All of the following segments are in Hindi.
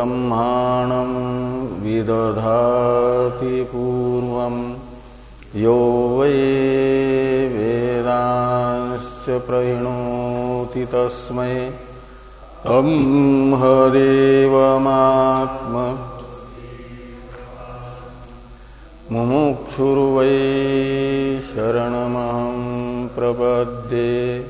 ब्रह्माणं विदधाति पूर्वं। यो वै वेदांश्च प्रहिणोति तस्मै। तं हदेवमात्म मुमुक्षुर्वै शरणमहं प्रपद्ये।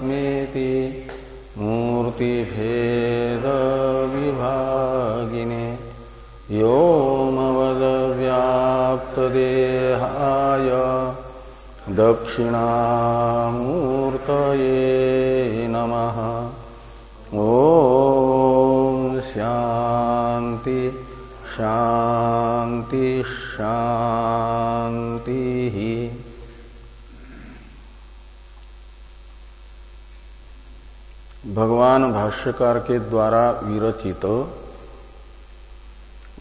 गुरुरात्मेति मूर्तिभेदविभागिने योमवदव्याप्तदेहाय दक्षिणामूर्तये नमः। ॐ शान्ति शान्ति शान्तिः। भगवान भाष्यकार के द्वारा विरचित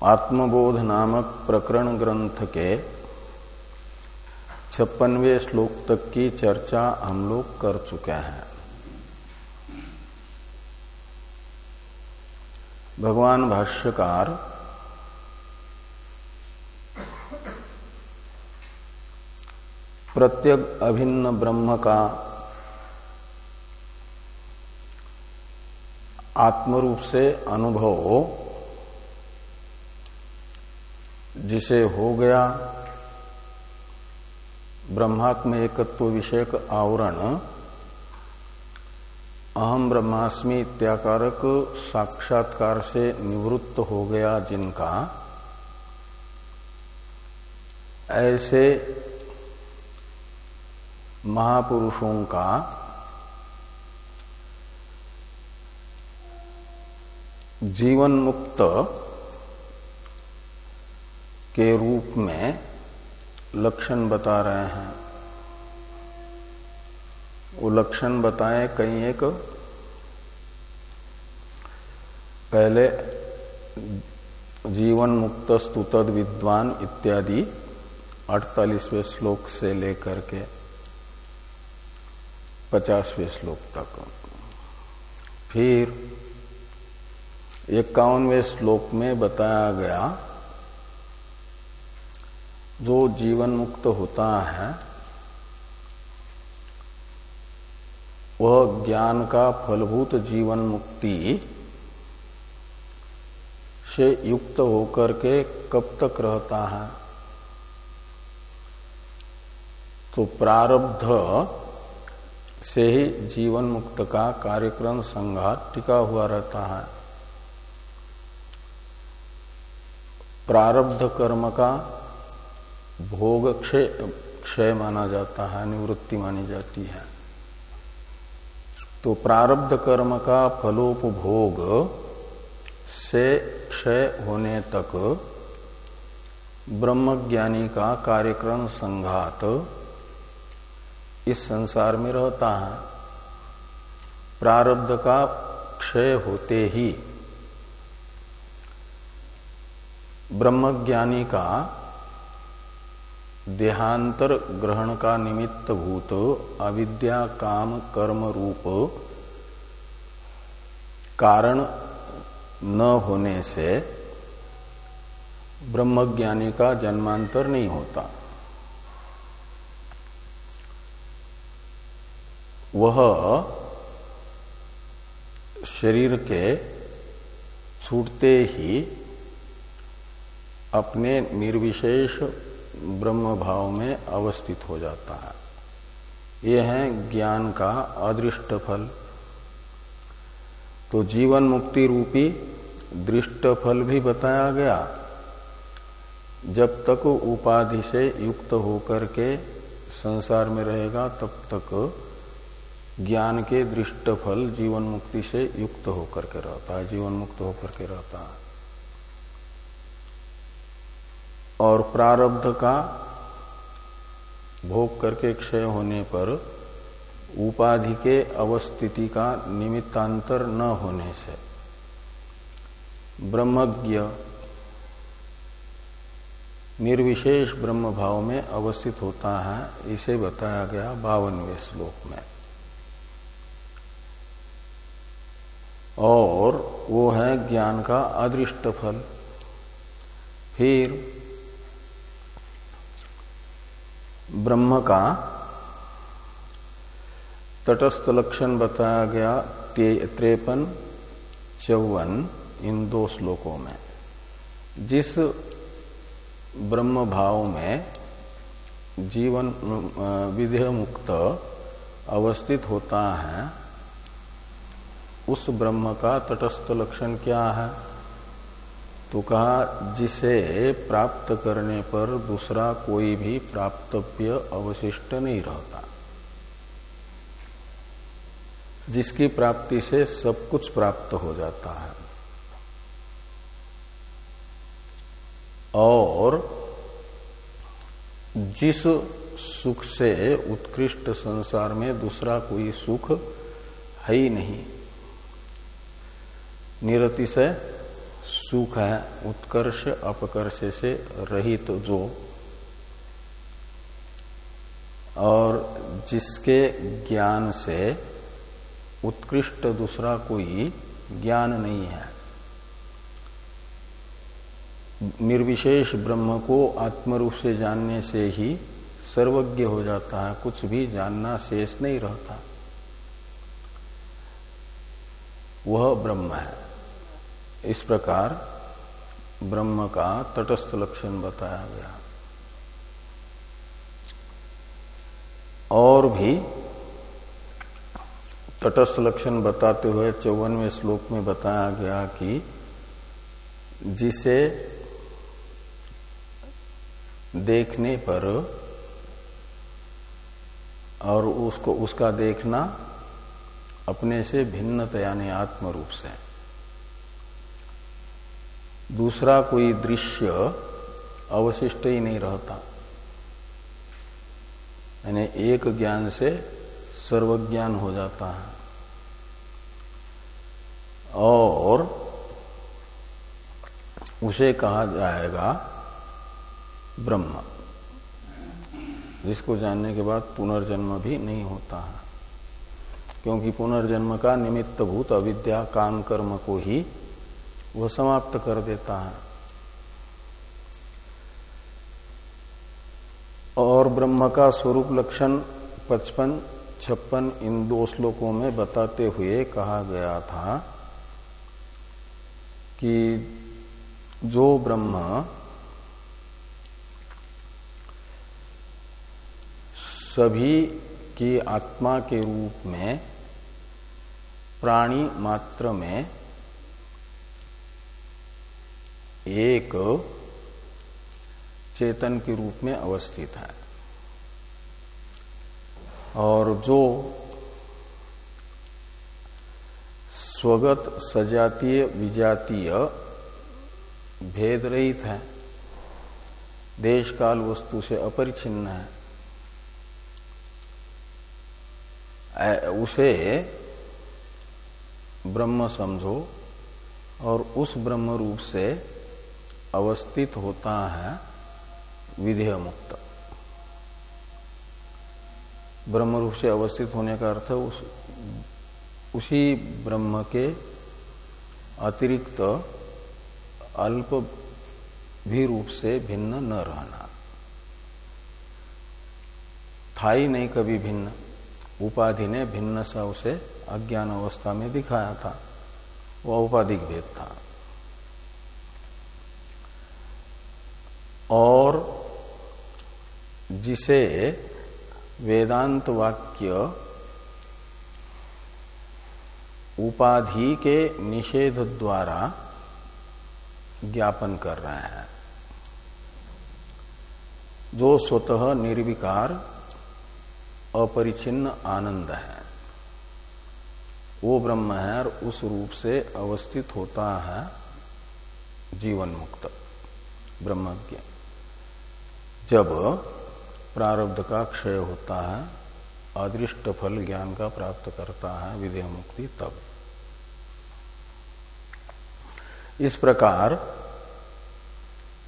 आत्मबोध नामक प्रकरण ग्रंथ के छप्पनवे श्लोक तक की चर्चा हम लोग कर चुके हैं। भगवान भाष्यकार प्रत्येक अभिन्न ब्रह्म का आत्मरूप से अनुभव जिसे हो गया ब्रह्मात्म एकत्व विषयक आवरण, अहम ब्रह्मास्मि इत्याकारक साक्षात्कार से निवृत्त हो गया जिनका। ऐसे महापुरुषों का जीवन मुक्त के रूप में लक्षण बता रहे हैं। वो लक्षण बताए कहीं एक। पहले जीवन मुक्त स्तुतद विद्वान इत्यादि अड़तालीसवें श्लोक से लेकर के पचासवें श्लोक तक। फिर इक्यावनवे श्लोक में बताया गया, जो जीवन मुक्त होता है, वह ज्ञान का फलभूत जीवन मुक्ति से युक्त होकर के कब तक रहता है? तो प्रारब्ध से ही जीवन मुक्त का कार्यक्रम संघात टिका हुआ रहता है। प्रारब्ध कर्म का भोग क्षय क्षय माना जाता है, निवृत्ति मानी जाती है। तो प्रारब्ध कर्म का फलोपभोग से क्षय होने तक ब्रह्मज्ञानी का कार्यक्रम संघात इस संसार में रहता है। प्रारब्ध का क्षय होते ही ब्रह्मज्ञानी का देहांतर ग्रहण का निमित्त भूत, अविद्या, काम, कर्म रूप कारण न होने से ब्रह्मज्ञानी का जन्मांतर नहीं होता। वह शरीर के छूटते ही अपने निर्विशेष ब्रह्म भाव में अवस्थित हो जाता है। ये है ज्ञान का अदृष्ट फल। तो जीवन मुक्ति रूपी दृष्ट फल भी बताया गया। जब तक उपाधि से युक्त होकर के संसार में रहेगा, तब तक ज्ञान के दृष्ट फल जीवन मुक्ति से युक्त होकर के रहता है, जीवन मुक्त होकर के रहता है। और प्रारब्ध का भोग करके क्षय होने पर उपाधि के अवस्थिति का निमित्तांतर न होने से। ब्रह्मज्ञ निर्विशेष ब्रह्म भाव में अवस्थित होता है, इसे बताया गया बावनवे श्लोक में। और वो है ज्ञान का अदृष्ट फल फिर ब्रह्म का तटस्थ लक्षण बताया गया त्रेपन, चौवन इन दो श्लोकों में। जिस ब्रह्म भाव में जीवन विधेय मुक्त अवस्थित होता है, उस ब्रह्म का तटस्थ लक्षण क्या है? तो कहा, जिसे प्राप्त करने पर दूसरा कोई भी प्राप्तव्य अवशिष्ट नहीं रहता। जिसकी प्राप्ति से सब कुछ प्राप्त हो जाता है। और जिस सुख से उत्कृष्ट संसार में दूसरा कोई सुख है ही नहीं निरति से सुख है, उत्कर्ष, अपकर्ष से रहित तो जो। और जिसके ज्ञान से उत्कृष्ट दूसरा कोई ज्ञान नहीं है। निर्विशेष ब्रह्म को आत्मरूप से जानने से ही सर्वज्ञ हो जाता है, कुछ भी जानना शेष नहीं रहता। वह ब्रह्म है। इस प्रकार ब्रह्म का तटस्थ लक्षण बताया गया। और भी तटस्थ लक्षण बताते हुए चौवनवे श्लोक में बताया गया कि जिसे देखने पर और उसको, उसका देखना अपने से भिन्न यानी आत्म रूप से। दूसरा कोई दृश्य अवशिष्ट ही नहीं रहता। यानी एक ज्ञान से सर्वज्ञान हो जाता है। और उसे कहा जाएगा ब्रह्म, जिसको जानने के बाद पुनर्जन्म भी नहीं होता है। क्योंकि पुनर्जन्म का निमित्त भूत अविद्या, काम कर्म को ही वो समाप्त कर देता है। और ब्रह्म का स्वरूप लक्षण पचपन, छप्पन इन दो श्लोकों में बताते हुए कहा गया था कि जो ब्रह्म सभी की आत्मा के रूप में प्राणी मात्र में एक चेतन के रूप में अवस्थित है। और जो स्वगत, सजातीय, विजातीय भेद रहित है देश काल वस्तु से अपरिचिन्न है उसे ब्रह्म समझो और उस ब्रह्म रूप से अवस्थित होता है विधेय मुक्त ब्रह्म रूप से अवस्थित होने का अर्थ उस, उसी ब्रह्म के अतिरिक्त अल्प भी रूप से भिन्न न रहना। था ही नहीं कभी भिन्न, उपाधि ने भिन्न सा उसे अज्ञान अवस्था में दिखाया था, वह उपाधिक भेद था। और जिसे वेदांत वाक्य उपाधि के निषेध द्वारा ज्ञापन कर रहे हैं। जो स्वतः निर्विकार, अपरिचिन्न आनंद है। वो ब्रह्म है और उस रूप से अवस्थित होता है जीवन मुक्त ब्रह्मज्ञ। जब प्रारब्ध का क्षय होता है, अदृष्ट फल ज्ञान का प्राप्त करता है, विदेह मुक्ति तब। इस प्रकार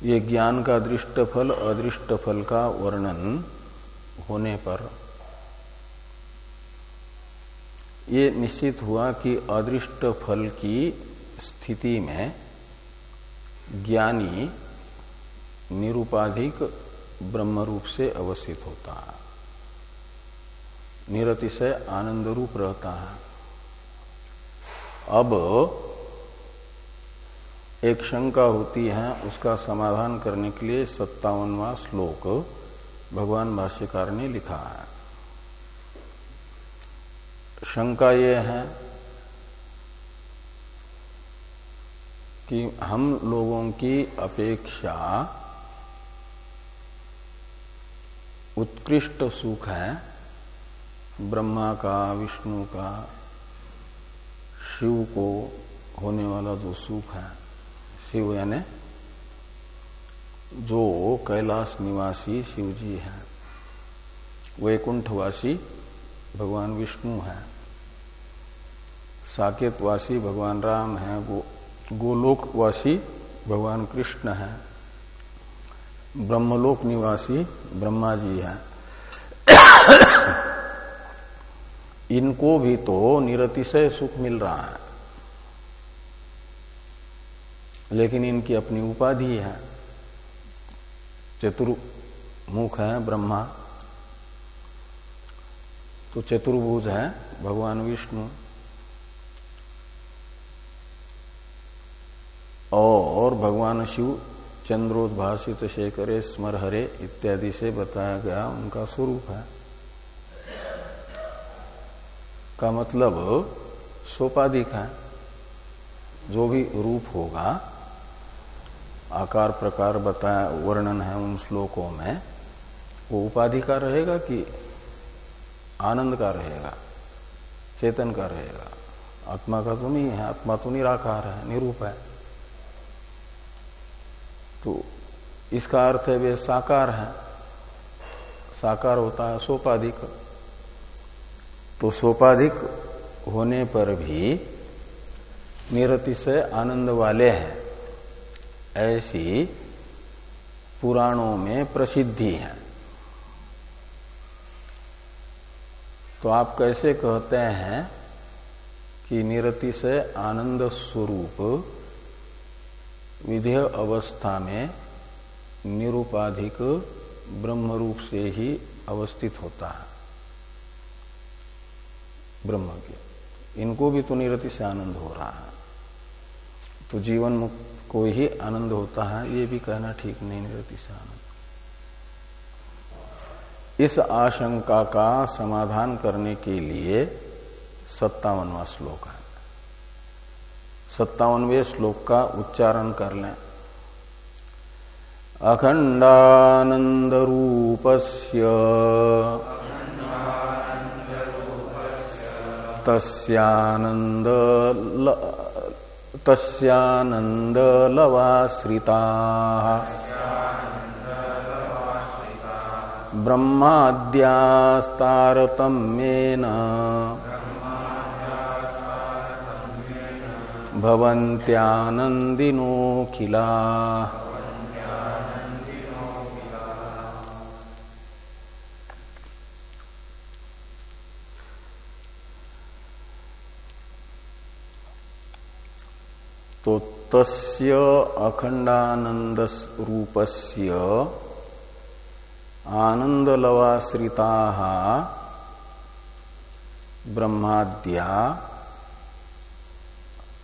ये ज्ञान का दृष्ट फल, अदृष्ट फल का वर्णन होने पर ये निश्चित हुआ कि अदृष्ट फल की स्थिति में ज्ञानी निरुपाधिक ब्रह्म रूप से अवस्थित होता है। निरतिशय आनंद रूप रहता है। अब एक शंका होती है, उसका समाधान करने के लिए सत्तावनवा श्लोक भगवान भाष्यकार ने लिखा है। शंका ये है कि हम लोगों की अपेक्षा उत्कृष्ट सुख है, ब्रह्मा का, विष्णु का, शिव को होने वाला जो सुख है, शिव यानी जो कैलाश निवासी शिव जी है, वैकुंठवासी भगवान विष्णु है, साकेतवासी भगवान राम है, गो, गोलोकवासी भगवान कृष्ण है। ब्रह्मलोक निवासी ब्रह्मा जी है। इनको भी तो निरतिशय सुख मिल रहा है। लेकिन इनकी अपनी उपाधि है। चतुर्मुख है ब्रह्मा। तो चतुर्भुज है भगवान विष्णु। और भगवान शिव चंद्रोद्भाषित शेखरे स्मर हरे इत्यादि से बताया गया उनका स्वरूप है। का मतलब सोपाधिक है। जो भी रूप होगा, आकार प्रकार बताया, वर्णन है उन श्लोकों में, वो उपाधि का रहेगा कि आनंद का रहेगा, चेतन का रहेगा। आत्मा का तो नहीं है, आत्मा तो निराकार है, निरूप है। तो इसका अर्थ है वे साकार है। साकार होता है, सोपाधिक। तो सोपाधिक होने पर भी निरति से आनंद वाले हैं। ऐसी पुराणों में प्रसिद्धि है। तो आप कैसे कहते हैं कि निरति से आनंद स्वरूप विधेय अवस्था में निरुपाधिक ब्रह्म रूप से ही अवस्थित होता है। ब्रह्म के। इनको भी तो निरति से आनंद हो रहा है। तो जीवन मुक्त को ही आनंद होता है, ये भी कहना ठीक नहीं, निरति से आनंद। इस आशंका का समाधान करने के लिए सत्तावनवा श्लोक है। सत्तावनवे श्लोक का उच्चारण कर लें। अखंडानंद रूपस्य तस्यानंद तस्यानन्दलवाश्रिता ब्रह्माद्यास्तारतम्येन। भवन्त्यानन्दिनोऽखिला। तो तस्य अखंडानंद रूपस्य आनंद ब्रह्माद्या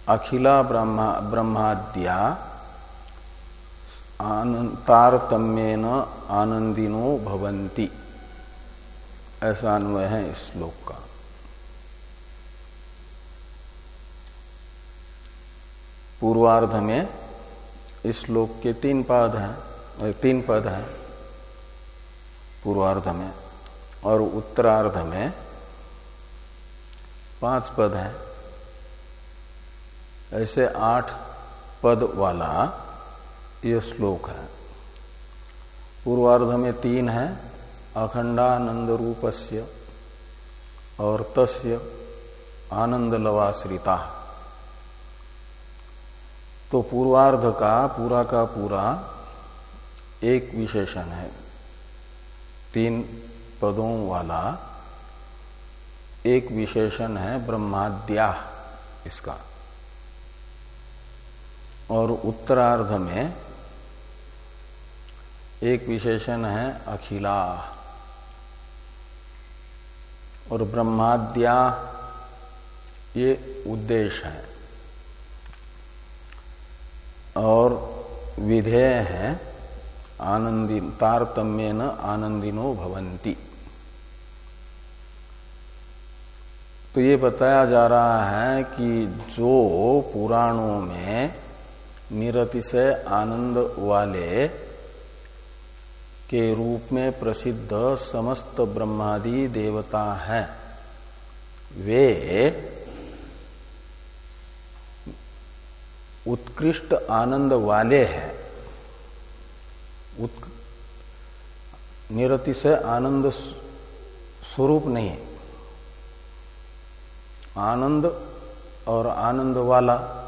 अखिला ब्रह्मा, ब्रह्माद्या तारतम्येन आनंदिनो भवंती ऐसा अन्वय है इस श्लोक का। पूर्वार्ध में इस श्लोक के तीन पद हैं तीन पद हैं। पूर्वार्ध में और उत्तरार्ध में पाँच पद हैं। ऐसे आठ पद वाला यह श्लोक है। पूर्वार्ध में तीन है अखंडानंद रूपस्य और तस्य आनंद लवाश्रिता तो पूर्वार्ध का, पूरा का पूरा एक विशेषण है। तीन पदों वाला एक विशेषण है ब्रह्माद्या इसका। और उत्तरार्ध में एक विशेषण है अखिला। और ब्रह्माद्या ये उद्देश्य है। और विधेय है आनंदी तारतम्य न आनंदिनो भवंती तो ये बताया जा रहा है कि जो पुराणों में निरतिशय आनंद वाले के रूप में प्रसिद्ध समस्त ब्रह्मादि देवता हैं। वे उत्कृष्ट आनंद वाले हैं। उत... निरतिशय आनंद स्वरूप नहीं आनंद और आनंद वाला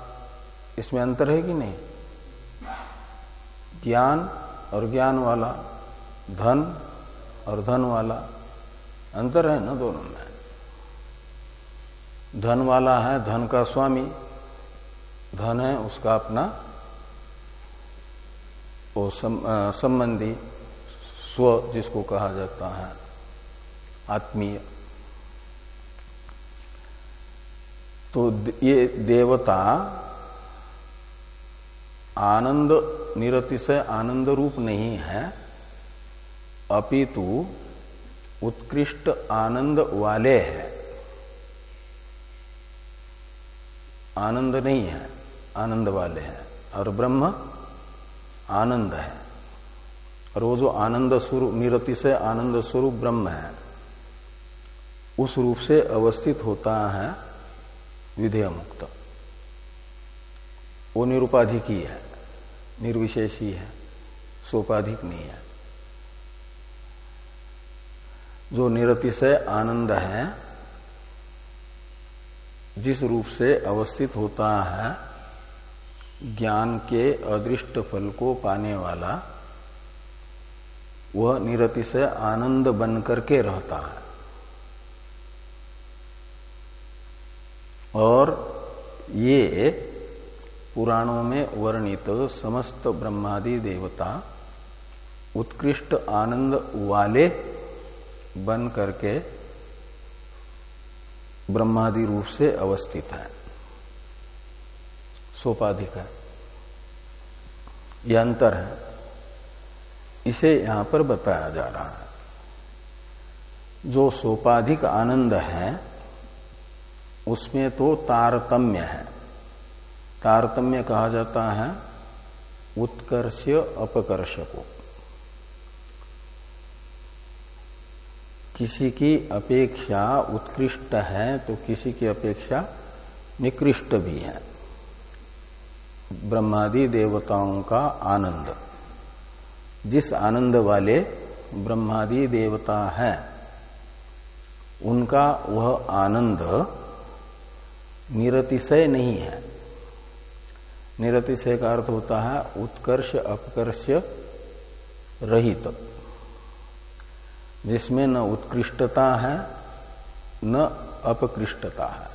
इसमें अंतर है कि नहीं? ज्ञान और ज्ञान वाला, धन और धन वाला अंतर है ना दोनों में? धन वाला है, धन का स्वामी, धन है उसका अपना वो संबंधी स्व जिसको कहा जाता है, आत्मीय। तो ये देवता आनंद निरतिशय आनंद रूप नहीं है। अपितु उत्कृष्ट आनंद वाले है। आनंद नहीं है, आनंद वाले हैं। और ब्रह्म आनंद है। और वो जो आनंद स्वरूप निरति से आनंद स्वरूप ब्रह्म है, उस रूप से अवस्थित होता है विधेय मुक्त वो निरुपाधिक ही है। निर्विशेषी है, सोपाधिक नहीं है। जो निरतिशय आनंद है, जिस रूप से अवस्थित होता है, ज्ञान के अदृष्ट फल को पाने वाला, वह निरतिशय आनंद बन करके रहता है। और ये पुराणों में वर्णित समस्त ब्रह्मादि देवता उत्कृष्ट आनंद वाले बन करके ब्रह्मादि रूप से अवस्थित है। सोपाधिक है। यह अंतर है। इसे यहाँ पर बताया जा रहा है। जो सोपाधिक आनंद है, उसमें तो तारतम्य है। तारतम्य कहा जाता है उत्कर्ष अपकर्ष को किसी की अपेक्षा उत्कृष्ट है तो किसी की अपेक्षा निकृष्ट भी है। ब्रह्मादि देवताओं का आनंद। जिस आनंद वाले ब्रह्मादि देवता है, उनका वह आनंद निरतिशय नहीं है। निरतिशय का अर्थ होता है उत्कर्ष अपकर्ष रहित। जिसमें न उत्कृष्टता है, न अपकृष्टता है।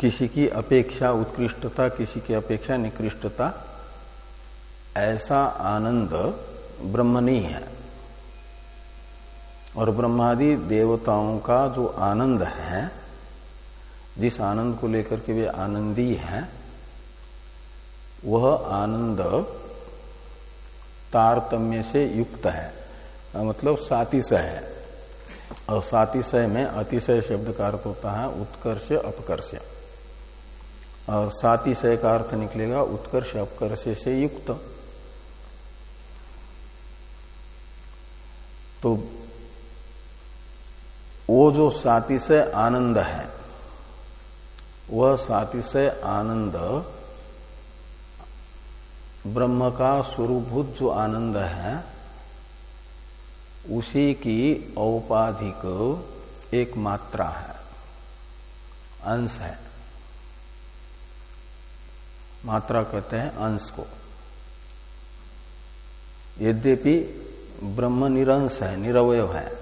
किसी की अपेक्षा उत्कृष्टता, किसी की अपेक्षा निकृष्टता, ऐसा आनंद ब्रह्म नहीं है। और ब्रह्मादि देवताओं का जो आनंद है जिस आनंद को लेकर के वे आनंदी हैं, वह आनंद तारतम्य से युक्त है मतलब सातिशय है। और सातिशय में अतिशय शब्द का अर्थ होता है उत्कर्ष, अपकर्ष। और सातिशय का अर्थ निकलेगा उत्कर्ष, अपकर्ष से युक्त। तो वो जो सातिशय आनंद है वह स्वातिशय आनंद। ब्रह्म का स्वरूभूत जो आनंद है, उसी की औपाधिक एक मात्रा है, अंश है। मात्रा कहते हैं अंश को। यद्यपि ब्रह्म निरंश है निरवय है,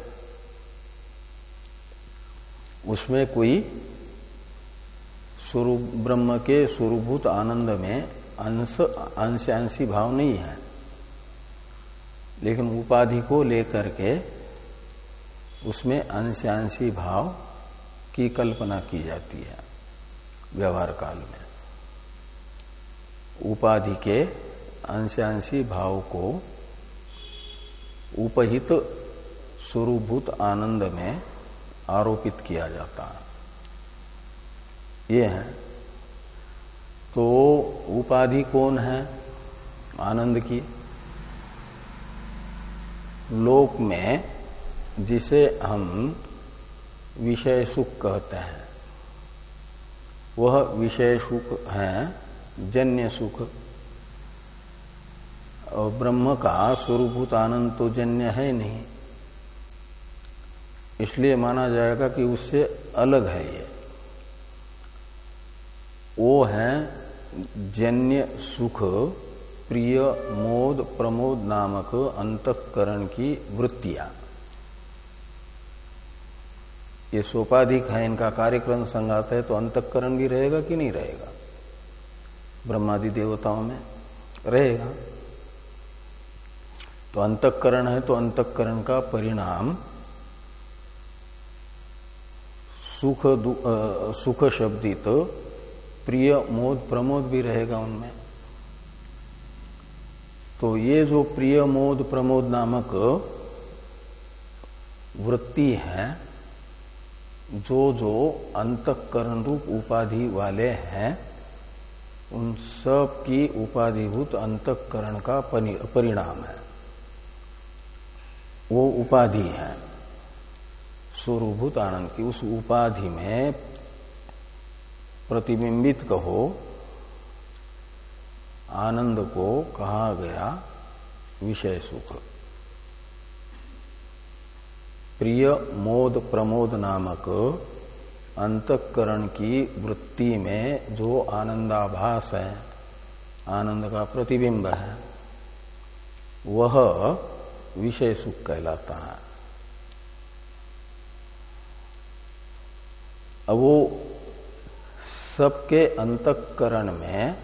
उसमें कोई स्वरूप ब्रह्म के स्वरूपभूत आनंद में अंश, अंशांशी भाव नहीं है। लेकिन उपाधि को लेकर के उसमें अंशांशी भाव की कल्पना की जाती है व्यवहार काल में। उपाधि के अंशांशी भाव को उपहित स्वरूभूत आनंद में आरोपित किया जाता है। ये है। तो उपाधि कौन है? आनंद की। लोक में जिसे हम विषय सुख कहते हैं, वह विषय सुख है, जन्य सुख। और ब्रह्म का स्वरूपूत आनंद तो जन्य है नहीं। इसलिए माना जाएगा कि उससे अलग है ये। वो है जन्य सुख, प्रिय, मोद, प्रमोद नामक अंतकरण की वृत्तियाँ। ये सोपाधिक है, इनका कार्यक्रम संगात है तो अंतकरण भी रहेगा कि नहीं रहेगा? ब्रह्मादि देवताओं में रहेगा। तो अंतकरण है तो अंतकरण का परिणाम सुख सुख शब्दित प्रिय मोद प्रमोद भी रहेगा उनमें। तो ये जो प्रिय मोद प्रमोद नामक वृत्ति है, जो जो अंतकरण रूप उपाधि वाले हैं, उन सब की उपाधिभूत अंतकरण का परिणाम है। वो उपाधि है। स्वरूभूत आनंद की उस उपाधि में प्रतिबिंबित कहो, आनंद को कहा गया विषय सुख। प्रिय मोद प्रमोद नामक अंतकरण की वृत्ति में जो आनंदाभास है, आनंद का प्रतिबिंब है, वह विषय सुख कहलाता है। अब वो सबके अंतकरण में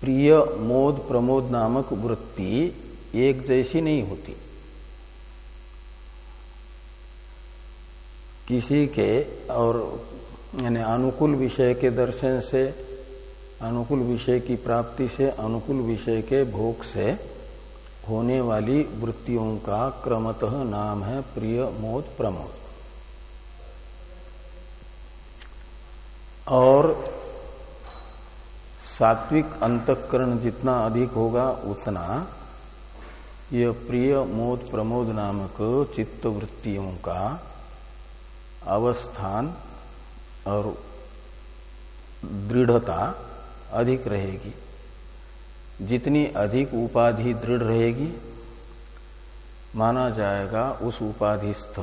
प्रिय मोद प्रमोद नामक वृत्ति एक जैसी नहीं होती। किसी के और, यानी अनुकूल विषय के दर्शन से, अनुकूल विषय की प्राप्ति से, अनुकूल विषय के भोग से होने वाली वृत्तियों का क्रमतः नाम है प्रिय मोद प्रमोद। और सात्विक अंतकरण जितना अधिक होगा उतना यह प्रिय मोद प्रमोद नामक चित्त वृत्तियों का अवस्थान और दृढ़ता अधिक रहेगी। जितनी अधिक उपाधि दृढ़ रहेगी, माना जाएगा उस उपाधिस्थ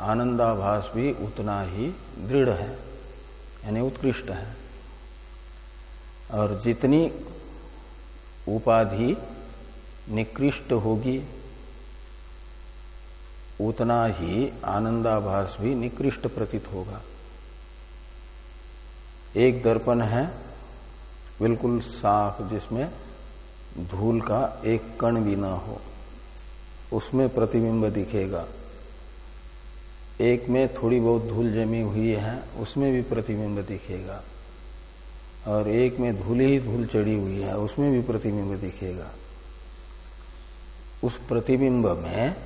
आनंदाभास भी उतना ही दृढ़ है। यानी उत्कृष्ट है। और जितनी उपाधि निकृष्ट होगी, उतना ही आनंदाभास भी निकृष्ट प्रतीत होगा। एक दर्पण है, बिल्कुल साफ़, जिसमें धूल का एक कण भी ना हो। उसमें प्रतिबिंब दिखेगा। एक में थोड़ी बहुत धूल जमी हुई है, उसमें भी प्रतिबिंब दिखेगा। और एक में धूल ही धूल चढ़ी हुई है, उसमें भी प्रतिबिंब दिखेगा। उस प्रतिबिंब में,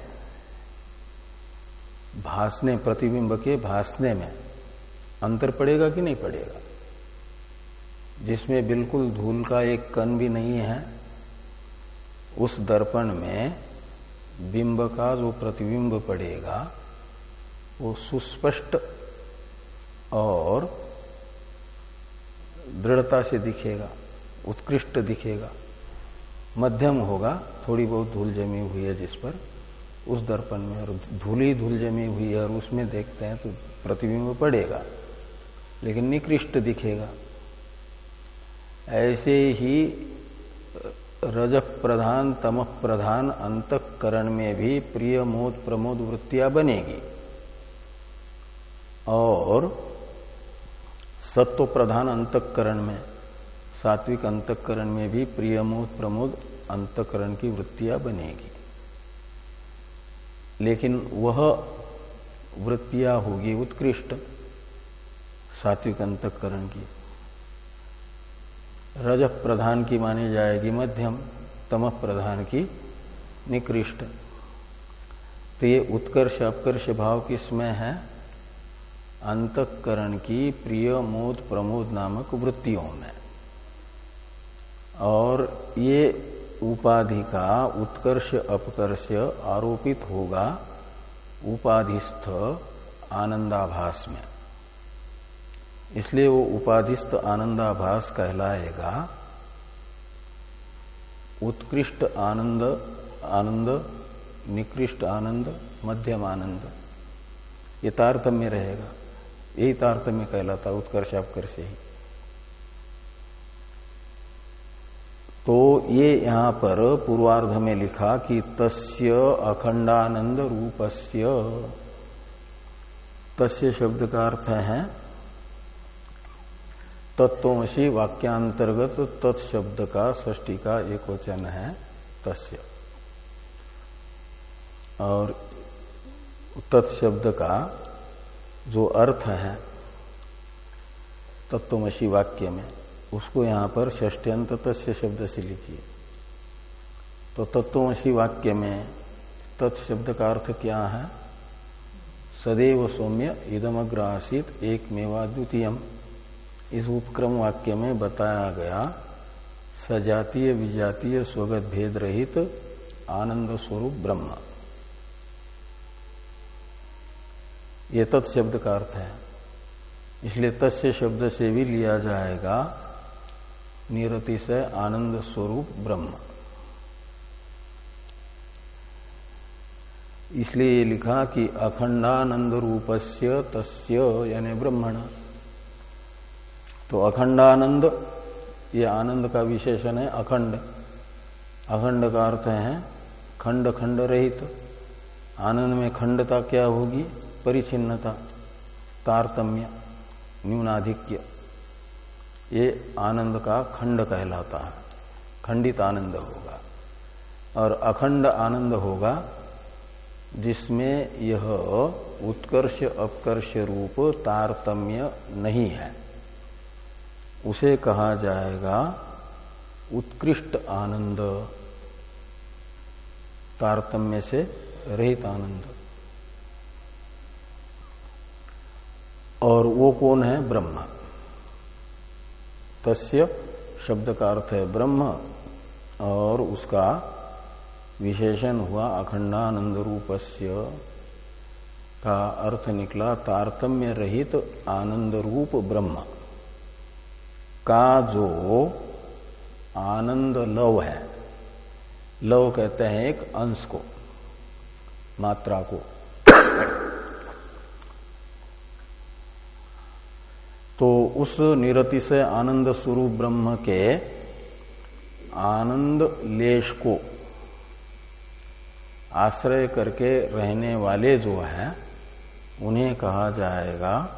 भासने, प्रतिबिंब के भासने में अंतर पड़ेगा कि नहीं पड़ेगा? जिसमें बिल्कुल धूल का एक कण भी नहीं है, उस दर्पण में बिंब का जो प्रतिबिंब पड़ेगा वो सुस्पष्ट और दृढ़ता से दिखेगा, उत्कृष्ट दिखेगा। मध्यम होगा, थोड़ी बहुत धूल जमी हुई है जिस पर, उस दर्पण में, और धूल ही धूल जमी हुई है और उसमें देखते हैं तो प्रतिबिंब पड़ेगा, लेकिन निकृष्ट दिखेगा। ऐसे ही रज प्रधान तम प्रधान अंतकरण में भी प्रिय मोद प्रमोद वृत्तियाँ बनेगी। और सत्व प्रधान अंतकरण में, सात्विक अंतकरण में भी प्रियमोद प्रमोद अंतकरण की वृत्तियाँ बनेगी। लेकिन वह वृत्तियाँ होगी उत्कृष्ट सात्विक अंतकरण की। रज प्रधान की मानी जाएगी मध्यम तम प्रधान की निकृष्ट। तो ये उत्कर्ष, अपकर्ष भाव किसमें है? अंतकरण की प्रिय मोद प्रमोद नामक वृत्तियों में। और ये उपाधि का उत्कर्ष अपकर्ष आरोपित होगा उपाधिस्थ आनंदाभास में। इसलिए वो उपाधिस्थ आनंदाभास कहलाएगा। उत्कृष्ट आनंद आनंद, निकृष्ट आनंद, मध्यम आनंद, ये तारतम्य रहेगा। यही तारतम्य कहलाता उत्कर्ष अपकर्ष ही तो ये यहाँ पर पूर्वार्ध में लिखा कि तस्य अखंडानंद रूपस्य। तस्य शब्द का अर्थ है तत्वशी वाक्यांतर्गत तत्शब्द का ष्टी का एक वचन है तस्य। और तत्शब्द का जो अर्थ है तत्वमसी वाक्य में, उसको यहाँ पर ष्टंत तस्य शब्द से लीजिए। तो तत्वमसी वाक्य में तत्शब्द का अर्थ क्या है? सदैव सौम्य इदमग्र आसित एक मेवा द्वितीयम। इस उपक्रम वाक्य में बताया गया, सजातीय विजातीय स्वगत भेद रहित आनंद स्वरूप ब्रह्म। ये तत्शब्द का अर्थ है। इसलिए तस्य शब्द से भी लिया जाएगा निरतिशय आनंद स्वरूप ब्रह्म। इसलिए ये लिखा कि अखंडानंद रूपस्य तस्य, यानी ब्रह्मण। तो अखंडानंद, ये आनंद का विशेषण है, अखंड। अखंड का अर्थ है, खंड खंड रहित। आनंद में खंडता क्या होगी? परिचिन्नता तारतम्य, न्यूनाधिक्य। ये आनंद का खंड कहलाता है। खंडित आनंद होगा। और अखंड आनंद होगा, जिसमें यह उत्कर्ष, अपकर्ष रूप, तारतम्य नहीं है। उसे कहा जाएगा उत्कृष्ट आनंद। तारतम्य से रहित आनंद। और वो कौन है? ब्रह्म। तस्य शब्द का अर्थ है ब्रह्म, और उसका विशेषण हुआ अखंडानंद रूपस्य का अर्थ निकला तारतम्य रहित आनंद रूप ब्रह्म। का जो आनंद लव है, लव कहते हैं एक अंश को, मात्रा को। तो उस निरति से आनंद स्वरूप ब्रह्म के आनंद लेश को आश्रय करके रहने वाले जो है, उन्हें कहा जाएगा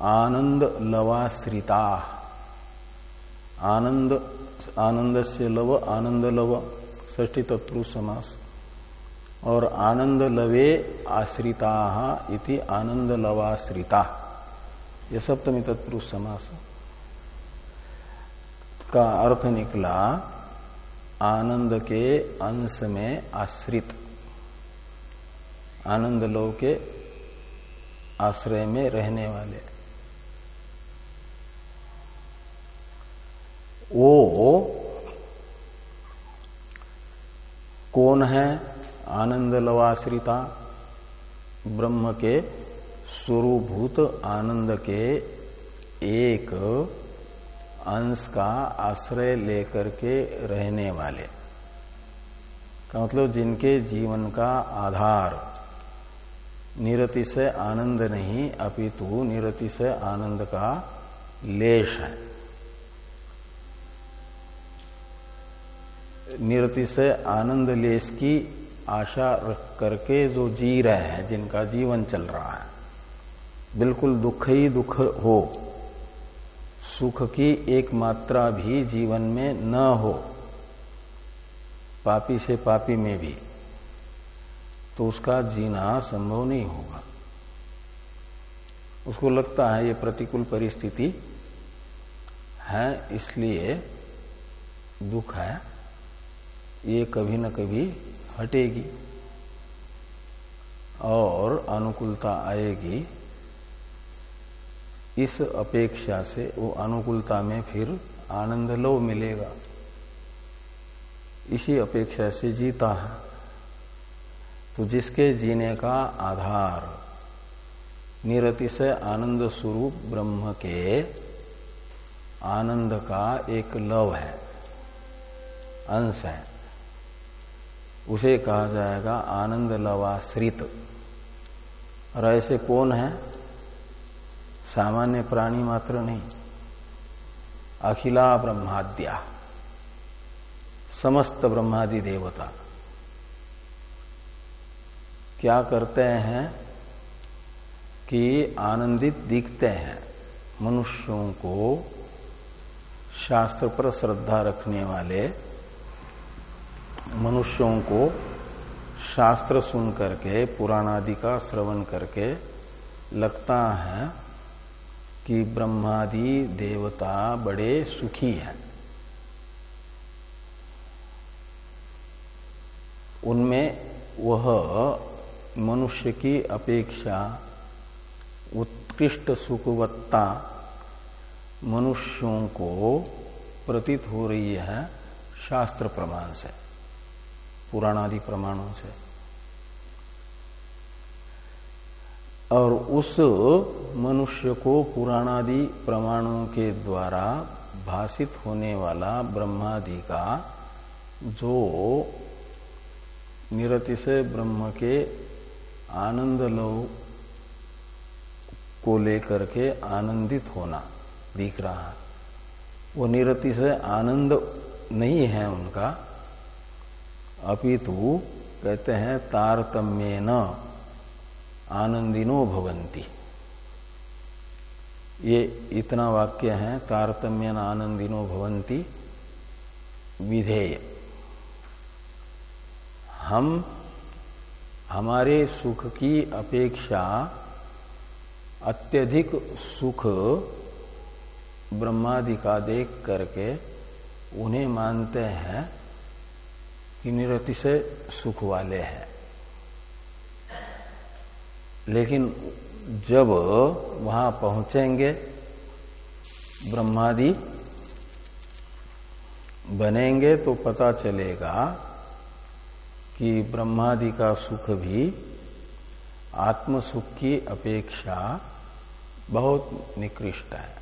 आनंद लवाश्रिता। आनंद आनंद से लव, आनंद लव ष्टी तत्पुरुष समास। और आनंद लवे आश्रिता इति आनंद लवाश्रिता। ये सप्तमी तत्पुरुष समास का अर्थ निकला, आनंद के अंश में आश्रित। आनंद लो के आश्रय में रहने वाले। वो कौन है? आनंद लवाश्रिता ब्रह्म के स्वरूभूत आनंद के एक अंश का आश्रय लेकर के रहने वाले। का मतलब जिनके जीवन का आधार, निरति से आनंद नहीं, अपितु निरति से आनंद का लेश है। निरति से आनंद लेश की आशा रख करके जो जी रहे हैं, जिनका जीवन चल रहा है। बिल्कुल दुख ही दुख हो। सुख की एक मात्रा भी जीवन में न हो। पापी से पापी में भी। तो उसका जीना संभव नहीं होगा। उसको लगता है ये प्रतिकूल परिस्थिति है, इसलिए दुख है, ये कभी न कभी हटेगी और अनुकूलता आएगी। इस अपेक्षा से वो अनुकूलता में फिर आनंद लो मिलेगा। इसी अपेक्षा से जीता है। तो जिसके जीने का आधार निरति से आनंद स्वरूप ब्रह्म के आनंद का एक लव है, अंश है। उसे कहा जाएगा आनंद लवाश्रित। और ऐसे कौन है? सामान्य प्राणी मात्र नहीं। अखिला ब्रह्माद्या, समस्त ब्रह्मादि देवता। क्या करते हैं कि आनंदित दिखते हैं मनुष्यों को, शास्त्र पर श्रद्धा रखने वाले मनुष्यों को शास्त्र सुन करके, पुराणादि का श्रवण करके लगता है कि ब्रह्मादि देवता बड़े सुखी हैं। उनमें वह मनुष्य की अपेक्षा उत्कृष्ट सुखवत्ता मनुष्यों को प्रतीत हो रही है शास्त्र प्रमाण से, पुराणादि प्रमाणों से। और उस मनुष्य को पुराणादि प्रमाणों के द्वारा भाषित होने वाला ब्रह्मादि का जो निरति से ब्रह्म के आनंद लव को लेकर के आनंदित होना दिख रहा है। वो निरति से आनंद नहीं है उनका। अपितु कहते हैं तारतम्य न आनंदिनो भवंती ये इतना वाक्य है तारतम्य आनंदिनो भवंती विधेय। हम, हमारे सुख की अपेक्षा अत्यधिक सुख ब्रह्मादि का देख करके उन्हें मानते हैं कि निरति से सुख वाले हैं। लेकिन जब वहाँ पहुँचेंगे, ब्रह्मादि बनेंगे तो पता चलेगा कि ब्रह्मादि का सुख भी आत्म सुख की अपेक्षा बहुत निकृष्ट है।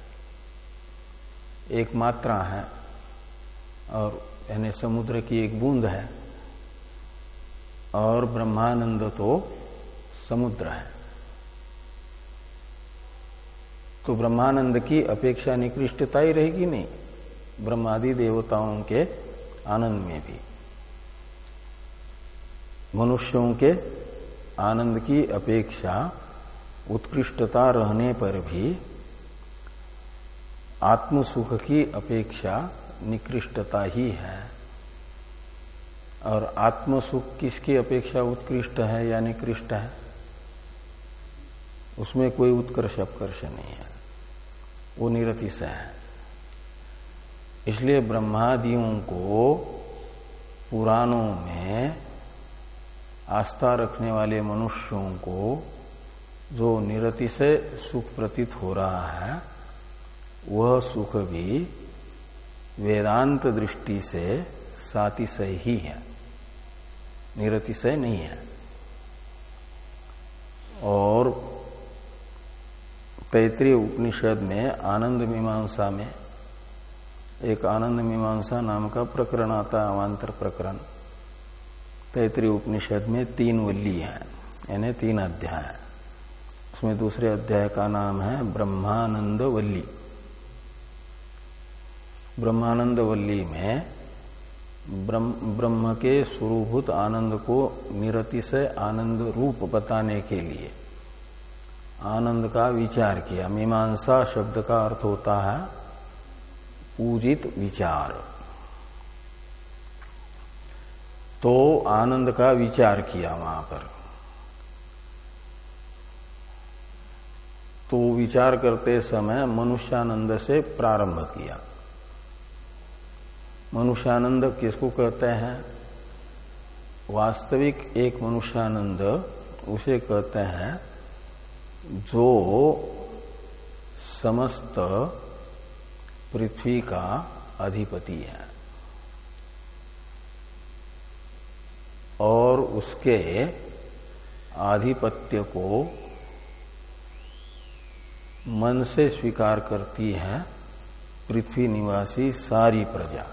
एक मात्रा है और यानी समुद्र की एक बूंद है और ब्रह्मानंद तो समुद्र है। तो ब्रह्मानंद की अपेक्षा निकृष्टता ही रहेगी नहीं। ब्रह्मादि देवताओं के आनंद में भी। मनुष्यों के आनंद की अपेक्षा उत्कृष्टता रहने पर भी आत्म सुख की अपेक्षा निकृष्टता ही है। और आत्म सुख किसकी अपेक्षा उत्कृष्ट है या निकृष्ट है? उसमें कोई उत्कर्ष अपकर्ष नहीं है। वो निरति से है। इसलिए ब्रह्मादियों को पुराणों में आस्था रखने वाले मनुष्यों को जो निरति से सुख प्रतीत हो रहा है, वह सुख भी वेदांत दृष्टि से सातिशय ही है। निरतिशय नहीं है। और तैतृय उपनिषद में आनंद मीमांसा में एक आनंद मीमांसा नाम का प्रकरण आता है, अवान्तर प्रकरण। तैतृय उपनिषद में तीन वल्ली है, यानी तीन अध्याय। उसमें दूसरे अध्याय का नाम है ब्रह्मानंद वल्ली। ब्रह्मानंद वल्ली में ब्रह्म के स्वरूभूत आनंद को निरति से आनंद रूप बताने के लिए आनंद का विचार किया। मीमांसा शब्द का अर्थ होता है पूजित विचार। तो आनंद का विचार किया वहाँ पर। तो विचार करते समय मनुष्यानंद से प्रारंभ किया। मनुष्यानंद किसको कहते हैं? वास्तविक एक मनुष्यानंद उसे कहते हैं जो समस्त पृथ्वी का अधिपति है और उसके आधिपत्य को मन से स्वीकार करती है पृथ्वी निवासी सारी प्रजा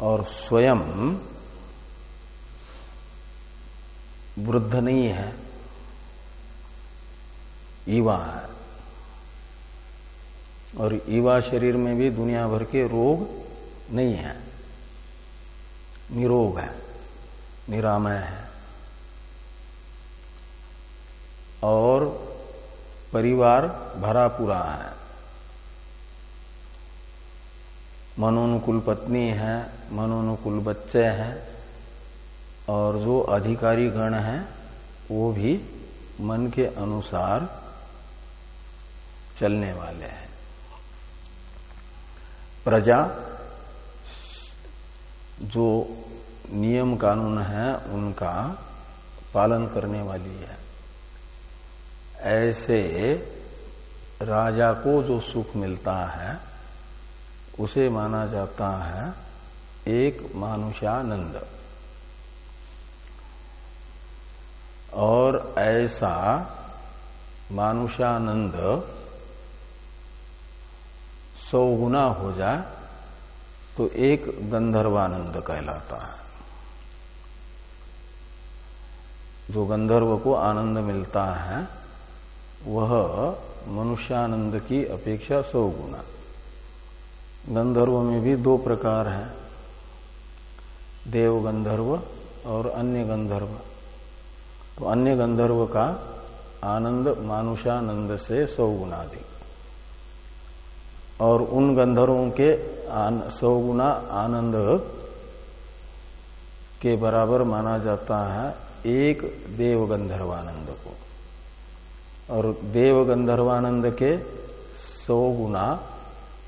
और स्वयं वृद्ध नहीं है। युवा है। और युवा शरीर में भी दुनिया भर के रोग नहीं है। निरोग है, निरामय है। और परिवार भरा पूरा है। मनोनुकूल पत्नी है, मनोनुकूल बच्चे हैं। और जो अधिकारी गण है, वो भी मन के अनुसार चलने वाले हैं। प्रजा, जो नियम कानून है, उनका पालन करने वाली है। ऐसे राजा को जो सुख मिलता है, उसे माना जाता है एक मानुषानंद। और ऐसा मानुषानंद सौ गुना हो जाए तो एक गंधर्वानंद कहलाता है। जो गंधर्व को आनंद मिलता है, वह मनुष्यानंद की अपेक्षा सौ गुना गंधर्व में भी दो प्रकार है देव गंधर्व और अन्य गंधर्व। तो अन्य गंधर्व का आनंद मानुषानंद से सौ गुना अधिक और उन गंधर्वों के सौ गुना आनंद के बराबर माना जाता है एक देव गंधर्वानंद को। और देव गंधर्वानंद के सौ गुना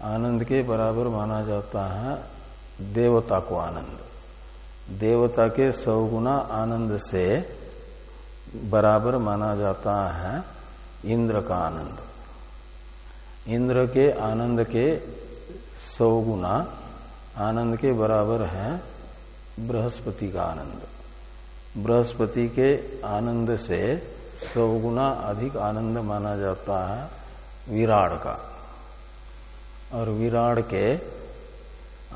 आनंद के बराबर माना जाता है देवता को आनंद। देवता के सौ गुना आनंद से बराबर माना जाता है इंद्र का आनंद। इंद्र के आनंद के सौ गुना आनंद के बराबर है बृहस्पति का आनंद। बृहस्पति के आनंद से सौ गुना अधिक आनंद माना जाता है विराट का। और विराट के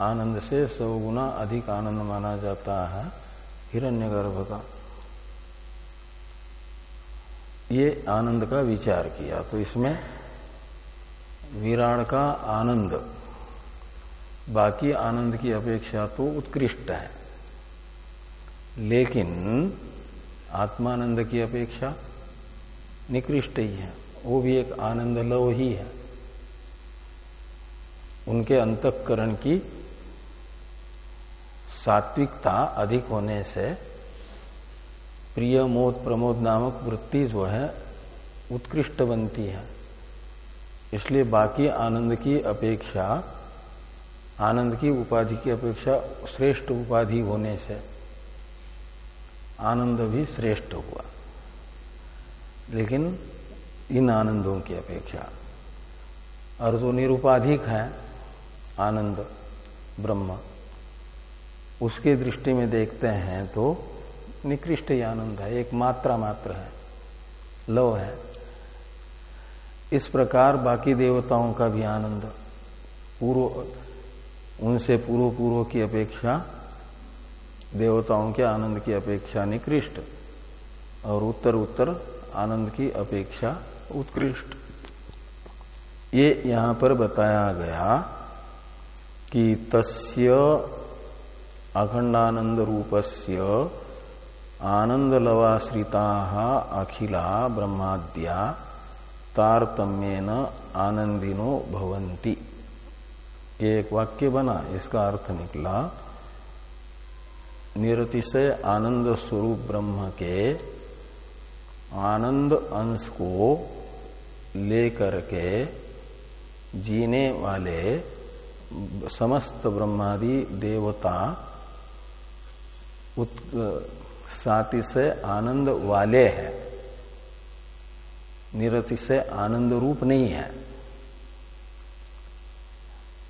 आनंद से सौ गुना अधिक आनंद माना जाता है हिरण्यगर्भ का। ये आनंद का विचार किया। तो इसमें विराट का आनंद, बाकी आनंद की अपेक्षा तो उत्कृष्ट है। लेकिन आत्मानंद की अपेक्षा निकृष्ट ही है। वो भी एक आनंद लव ही है। उनके अंतकरण की सात्विकता अधिक होने से प्रिय मोद प्रमोद नामक वृत्ति जो है उत्कृष्ट बनती है। इसलिए बाकी आनंद की अपेक्षा, आनंद की उपाधि की अपेक्षा श्रेष्ठ उपाधि होने से आनंद भी श्रेष्ठ हुआ। लेकिन इन आनंदों की अपेक्षा और जो निरुपाधिक है आनंद, ब्रह्म। उसके दृष्टि में देखते हैं तो निकृष्ट ही आनंद है, एक मात्रा मात्र है, लव है। इस प्रकार बाकी देवताओं का भी आनंद, पूर्व, उनसे पूर्व पूर्व की अपेक्षा, देवताओं के आनंद की अपेक्षा निकृष्ट और उत्तर उत्तर आनंद की अपेक्षा उत्कृष्ट। ये यहाँ पर बताया गया कि तस्य अखंडानंद रूपस्य आनंद लवाश्रिता अखिला ब्रह्माद्या तारतम्येन आनंदिनो भवंती एक वाक्य बना, इसका अर्थ निकला, निरतिशय आनंद स्वरूप ब्रह्म के आनंद अंश को लेकर के जीने वाले समस्त ब्रह्मादि देवता साति से आनंद वाले हैं। निरति से आनंद रूप नहीं है।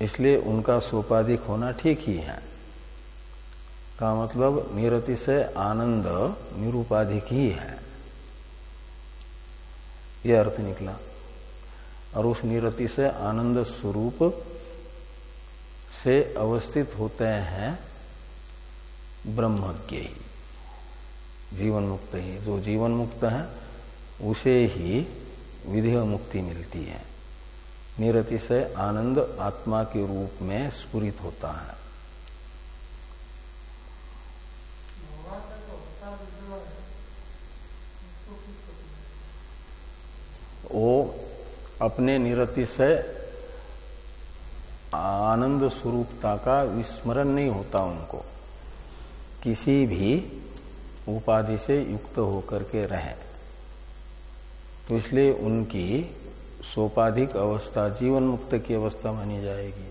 इसलिए उनका सोपाधिक होना ठीक ही है। का मतलब निरति से आनंद निरूपाधिक ही है। यह अर्थ निकला। और उस निरति से आनंद स्वरूप से अवस्थित होते हैं ब्रह्मज्ञ ही। जीवन मुक्त ही। जो जीवन मुक्त है, उसे ही विधेय मुक्ति मिलती है। निरति से आनंद आत्मा के रूप में स्फुरित होता है। वो अपने निरति से आनंद स्वरूपता का विस्मरण नहीं होता उनको। किसी भी उपाधि से युक्त होकर के रहे। तो इसलिए उनकी सोपाधिक अवस्था जीवन मुक्त की अवस्था मानी जाएगी।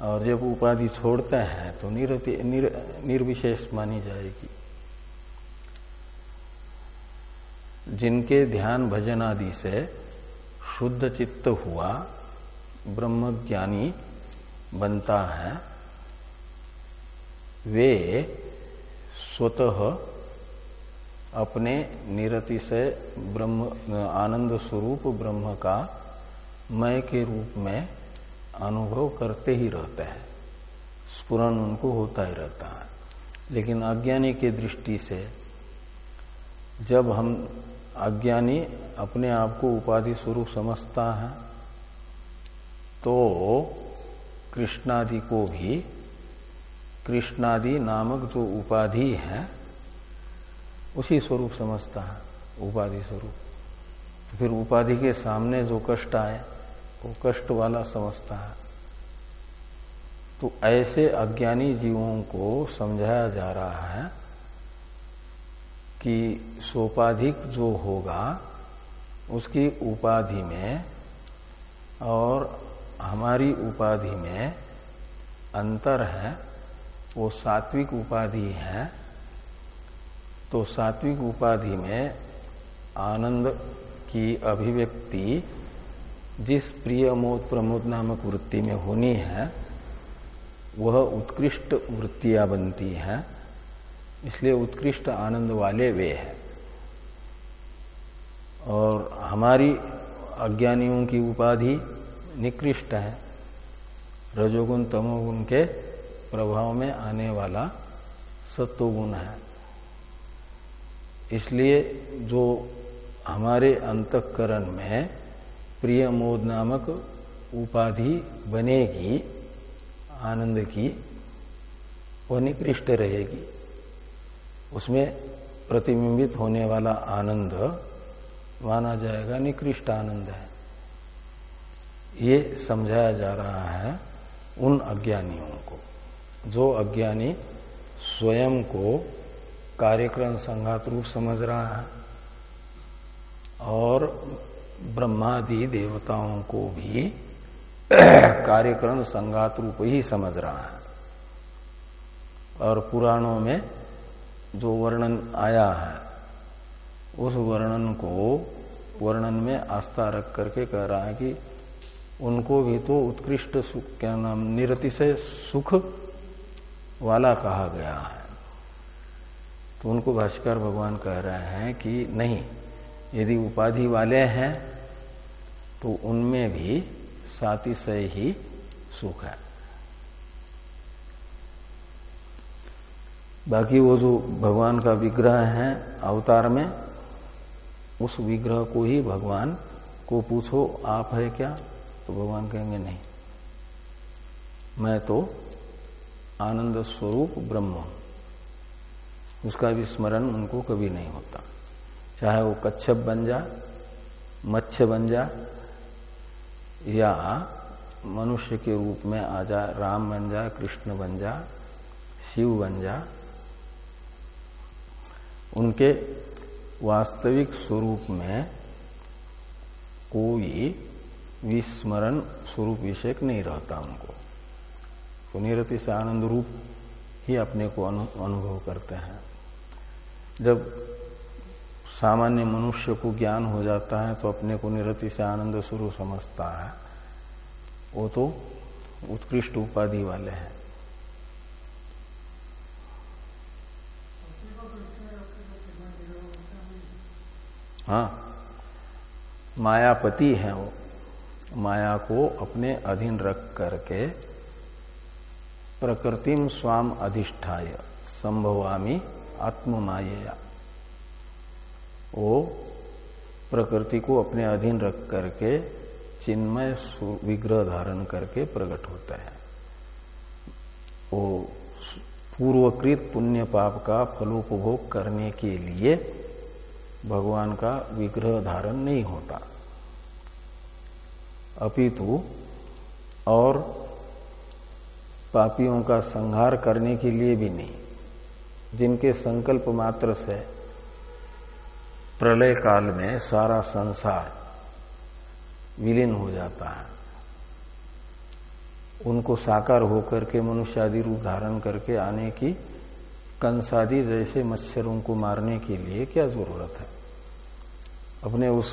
और जब उपाधि छोड़ते हैं तो निर, निर्विशेष मानी जाएगी। जिनके ध्यान भजन आदि से शुद्ध चित्त हुआ ब्रह्म ज्ञानी बनता है वे स्वतः अपने निरति से ब्रह्म, आनंद स्वरूप ब्रह्म का मय के रूप में अनुभव करते ही रहते हैं। स्पुरन उनको होता ही रहता है। लेकिन अज्ञानी के दृष्टि से जब हम अज्ञानी अपने आप को उपाधि स्वरूप समझता है तो कृष्णादि को भी कृष्णादि नामक जो उपाधि है, उसी स्वरूप समझता है, उपाधि स्वरूप। तो फिर उपाधि के सामने जो कष्ट आए, वो कष्ट वाला समझता है। तो ऐसे अज्ञानी जीवों को समझाया जा रहा है कि सोपाधिक जो होगा, उसकी उपाधि में और हमारी उपाधि में अंतर है। वो सात्विक उपाधि है तो सात्विक उपाधि में आनंद की अभिव्यक्ति जिस प्रिय मोद प्रमोद नामक वृत्ति में होनी है, वह उत्कृष्ट वृत्तियाँ बनती हैं, इसलिए उत्कृष्ट आनंद वाले वे हैं। और हमारी अज्ञानियों की उपाधि निकृष्ट है, रजोगुण तमोगुण के प्रभाव में आने वाला सत्वगुण है। इसलिए जो हमारे अंतकरण में प्रिय मोद नामक उपाधि बनेगी, आनंद की, वह निकृष्ट रहेगी। उसमें प्रतिबिंबित होने वाला आनंद, माना जाएगा निकृष्ट आनंद है। ये समझाया जा रहा है उन अज्ञानियों को। जो अज्ञानी स्वयं को कार्यक्रम संघात रूप समझ रहा है और ब्रह्मादि देवताओं को भी कार्यक्रम संघात रूप ही समझ रहा है। और पुराणों में जो वर्णन आया है, उस वर्णन को वर्णन में आस्था रख करके कह रहा है कि उनको भी तो उत्कृष्ट सुख, क्या नाम निरति से सुख वाला कहा गया है। तो उनको भाष्कर भगवान कह रहे हैं कि नहीं, यदि उपाधि वाले हैं तो उनमें भी सातिशय ही सुख है। बाकी वो जो भगवान का विग्रह है अवतार में, उस विग्रह को ही भगवान को पूछो, आप है क्या? तो भगवान कहेंगे, नहीं, मैं तो आनंद स्वरूप ब्रह्म। उसका भी स्मरण उनको कभी नहीं होता। चाहे वो कच्छप बन जा, मत्स्य बन जा, या मनुष्य के रूप में आ जा, राम बन जा, कृष्ण बन जा, शिव बन जा, उनके वास्तविक स्वरूप में कोई विस्मरण स्वरूप विषयक नहीं रहता उनको। तो निरति से आनंद रूप ही अपने को अनुभव करते हैं। जब सामान्य मनुष्य को ज्ञान हो जाता है तो अपने को निरति से आनंद स्वरूप समझता है। वो तो उत्कृष्ट उपाधि वाले हैं। हाँ मायापति है वो। माया को अपने अधीन रख करके प्रकृतिम स्वाम अधिष्ठाय, संभवामी आत्म माया वो प्रकृति को अपने अधीन रख करके चिन्मय विग्रह धारण करके प्रकट होता है। वो पूर्वकृत पुण्य पाप का फलोपभोग करने के लिए भगवान का विग्रह धारण नहीं होता। अपितु, और पापियों का संहार करने के लिए भी नहीं, जिनके संकल्प मात्र से प्रलय काल में सारा संसार विलीन हो जाता है। उनको साकार होकर के मनुष्य आदि रूप धारण करके आने की कंसादी जैसे मच्छरों को मारने के लिए क्या ज़रूरत है? अपने उस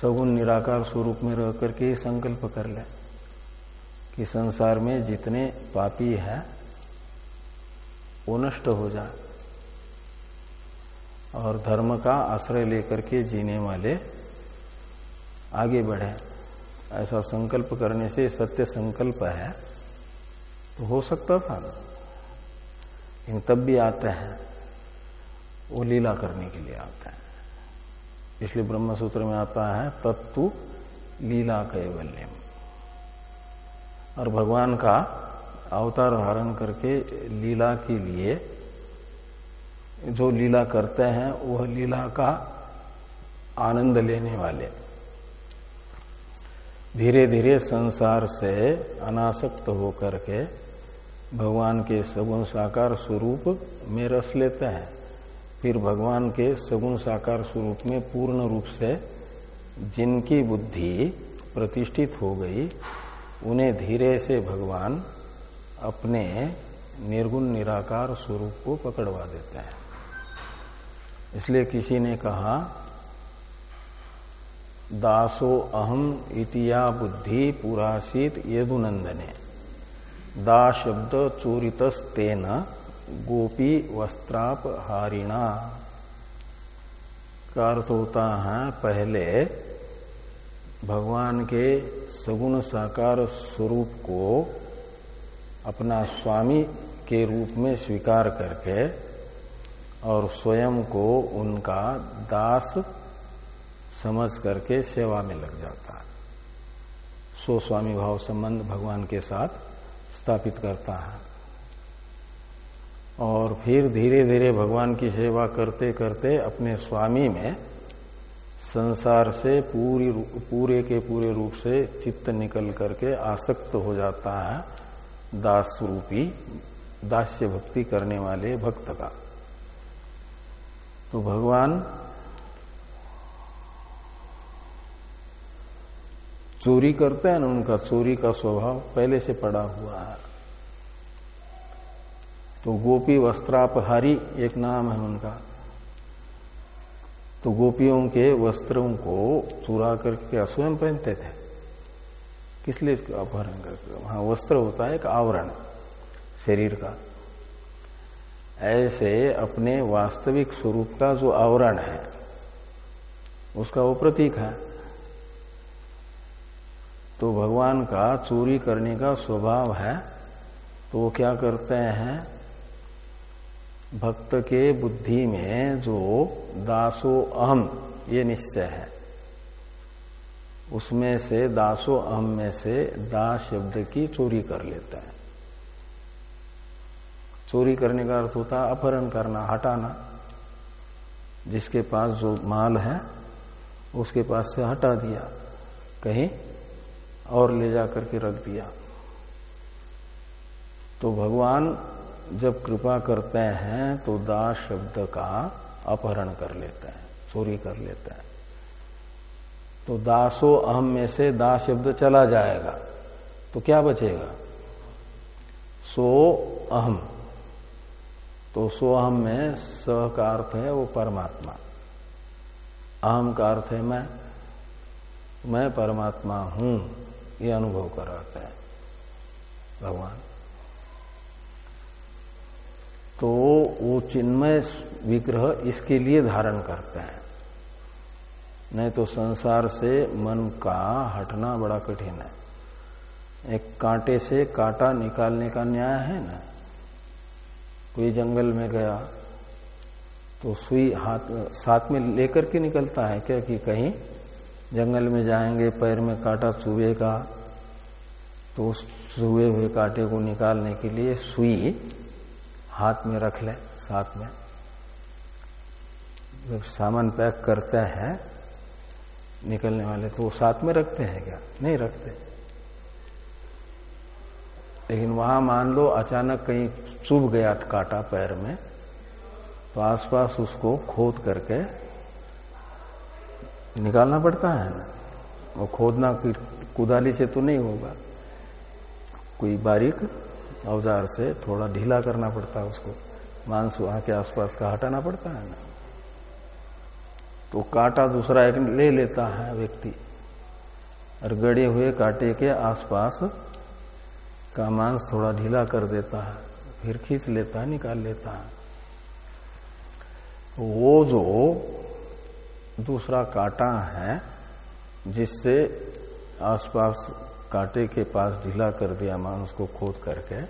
सगुण निराकार स्वरूप में रह करके संकल्प कर ले। कि संसार में जितने पापी हैं, वो नष्ट हो जाए। और धर्म का आश्रय लेकर के जीने वाले आगे बढ़े। ऐसा संकल्प करने से सत्य संकल्प है। तो हो सकता था। लेकिन तब भी आते हैं। वो लीला करने के लिए आते हैं। इसलिए ब्रह्म सूत्र में आता है, तत्तु लीला कैवल्यम। और भगवान का अवतार धारण करके लीला के लिए जो लीला करते हैं, वह लीला का आनंद लेने वाले। धीरे धीरे संसार से अनासक्त होकर के भगवान के सगुण साकार स्वरूप में रस लेते हैं। फिर भगवान के सगुण साकार स्वरूप में पूर्ण रूप से जिनकी बुद्धि प्रतिष्ठित हो गई उन्हें धीरे से भगवान अपने निर्गुण, निराकार स्वरूप को पकड़वा देते हैं। इसलिए किसी ने कहा, दासो अहम इतिया बुद्धि पुरासित यदुनंदने। दा शब्द चोरितस्तेन गोपी वस्त्रापहारिणा। का अर्थ होता है, पहले भगवान के सगुण साकार स्वरूप को अपना स्वामी के रूप में स्वीकार करके और स्वयं को उनका दास समझ करके सेवा में लग जाता है। सो स्वामी भाव संबंध भगवान के साथ स्थापित करता है। और फिर धीरे धीरे भगवान की सेवा करते करते अपने स्वामी में संसार से पूरी पूरे के पूरे रूप से चित्त निकल करके आसक्त हो जाता है दास रूपी दास्य भक्ति करने वाले भक्त का। तो भगवान चोरी करते हैं ना उनका, चोरी का स्वभाव पहले से पड़ा हुआ है। तो गोपी वस्त्रापहारी एक नाम है उनका। तो गोपियों के वस्त्रों को चुरा करके स्वयं पहनते थे। किस लिए इसका अपहरण करते वहाँ वस्त्र होता है एक आवरण, शरीर का। ऐसे अपने वास्तविक स्वरूप का जो आवरण है, उसका वो प्रतीक है। तो भगवान का चोरी करने का स्वभाव है तो वो क्या करते हैं? भक्त के बुद्धि में जो दासो अहम, ये निश्चय है। उसमें से दासो अहम में से दास शब्द की चोरी कर लेता है। चोरी करने का अर्थ होता है अपहरण करना, हटाना। जिसके पास जो माल है, उसके पास से हटा दिया, कहीं और ले जा करके रख दिया। तो भगवान जब कृपा करते हैं तो दास शब्द का अपहरण कर लेते हैं, चोरी कर लेते हैं। तो दासो अहम में से दास शब्द चला जाएगा तो क्या बचेगा? सो अहम। तो सो अहम में स का अर्थ है वो परमात्मा। अहम का अर्थ है मैं मैं परमात्मा हूँ, ये अनुभव कराते हैं। भगवान। तो वो चिन्मय विग्रह इसके लिए धारण करते हैं। नहीं तो संसार से मन का हटना बड़ा कठिन है। एक कांटे से कांटा निकालने का न्याय है ना? कोई जंगल में गया तो सुई हाथ, साथ में लेकर के निकलता है क्या कि कहीं जंगल में जाएँगे, पैर में कांटा चुभेगा तो उस चुहे हुए कांटे को निकालने के लिए सुई हाथ में रख ले, साथ में। जब सामान पैक करते हैं, निकलने वाले तो वो साथ में रखते हैं क्या? नहीं रखते। लेकिन वहाँ मान लो अचानक कहीं चुभ गया काटा पैर में तो आसपास उसको खोद करके निकालना पड़ता है ना। वो खोदना कुदाली से तो नहीं होगा। कोई बारीक औज़ार से थोड़ा ढीला करना पड़ता है उसको। मांस वहाँ के आसपास का हटाना पड़ता है ना। तो कांटा दूसरा एक ले लेता है व्यक्ति। और गड़े हुए कांटे के आसपास का मांस थोड़ा ढीला कर देता है, फिर खींच लेता है, निकाल लेता है। वो जो दूसरा कांटा है, जिससे आसपास कांटे के पास ढीला कर दिया मांस को खोद करके,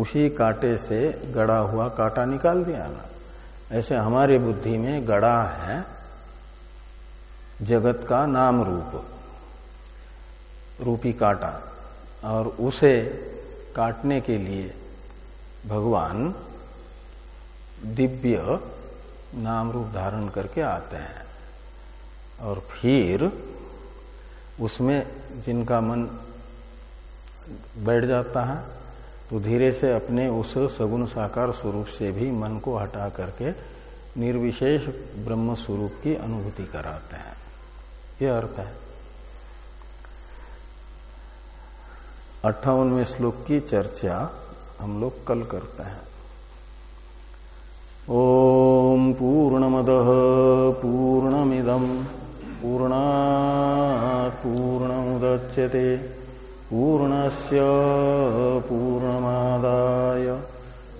उसी कांटे से गड़ा हुआ कांटा निकाल दिया ना। ऐसे हमारे बुद्धि में गड़ा है, जगत का नाम रूप, रूपी कांटा। और उसे काटने के लिए भगवान दिव्य नाम रूप धारण करके आते हैं। और फिर उसमें जिनका मन बैठ जाता है तो धीरे से अपने उस सगुण साकार स्वरूप से भी मन को हटा करके निर्विशेष ब्रह्म स्वरूप की अनुभूति कराते हैं। यह अर्थ है। अट्ठावनवें श्लोक की चर्चा हम लोग कल करते हैं। ओम पूर्ण पूर्णमद पूर्णमिदम। पूर्णा पूर्णमुदच्यते पूर्णस्य पूर्णमादाय।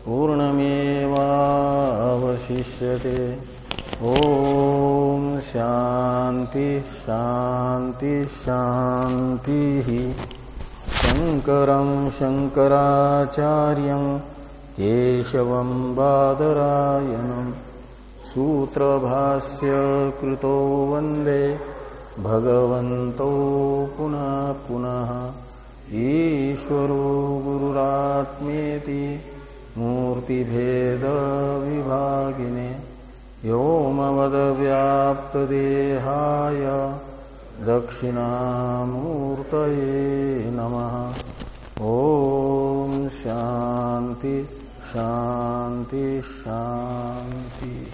पूर्णमेवावशिष्यते। ॐ शान्ति शान्ति शान्तिः। शङ्करं शङ्कराचार्यं केशवं बादरायणम्। सूत्रभाष्य कृतो वंदे। भगवन्तौ पुनः पुनः। ईश्वरो गुरुरात्मेति मूर्तिभेदविभागिने व्योमवदव्याप्तदेहाय दक्षिणामूर्तये नमः। ॐ शान्ति शान्ति शान्ति।